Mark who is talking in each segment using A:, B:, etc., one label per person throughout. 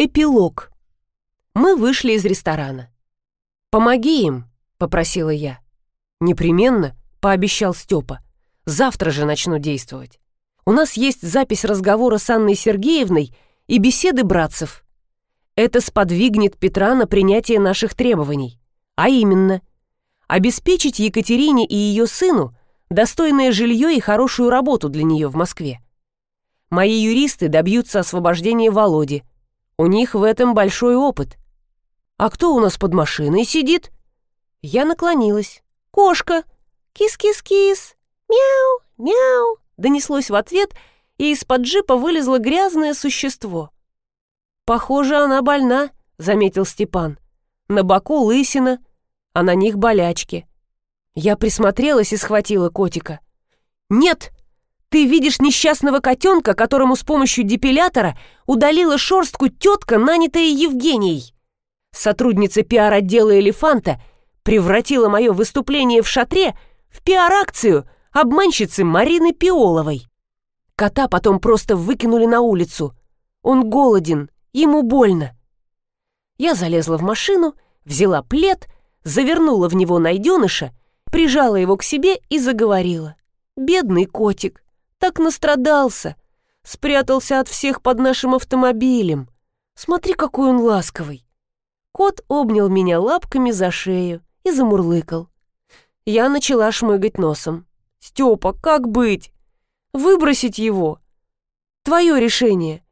A: Эпилог. Мы вышли из ресторана. «Помоги им», — попросила я. «Непременно», — пообещал Степа. «Завтра же начну действовать. У нас есть запись разговора с Анной Сергеевной и беседы братцев. Это сподвигнет Петра на принятие наших требований. А именно, обеспечить Екатерине и ее сыну достойное жилье и хорошую работу для нее в Москве. Мои юристы добьются освобождения Володи, у них в этом большой опыт. А кто у нас под машиной сидит? Я наклонилась. Кошка. Кис-кис-кис. Мяу, мяу. Донеслось в ответ, и из-под джипа вылезло грязное существо. Похоже, она больна, заметил Степан. На боку лысина, а на них болячки. Я присмотрелась и схватила котика. «Нет!» Ты видишь несчастного котенка, которому с помощью депилятора удалила шорстку тетка, нанятая Евгенией. Сотрудница пиар-отдела «Элефанта» превратила мое выступление в шатре в пиар-акцию обманщицы Марины Пиоловой. Кота потом просто выкинули на улицу. Он голоден, ему больно. Я залезла в машину, взяла плед, завернула в него найденыша, прижала его к себе и заговорила. «Бедный котик, так настрадался. Спрятался от всех под нашим автомобилем. Смотри, какой он ласковый. Кот обнял меня лапками за шею и замурлыкал. Я начала шмыгать носом. «Степа, как быть? Выбросить его? Твое решение».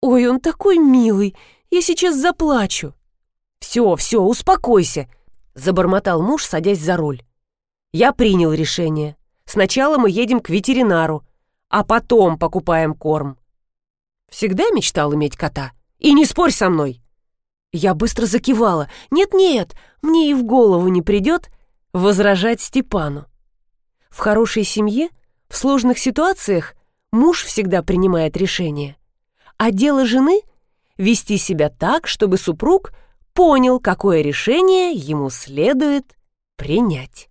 A: «Ой, он такой милый, я сейчас заплачу». «Все, все, успокойся», — забормотал муж, садясь за руль. «Я принял решение. Сначала мы едем к ветеринару, а потом покупаем корм. Всегда мечтал иметь кота. И не спорь со мной. Я быстро закивала. Нет-нет, мне и в голову не придет возражать Степану. В хорошей семье, в сложных ситуациях муж всегда принимает решение. А дело жены — вести себя так, чтобы супруг понял, какое решение ему следует принять.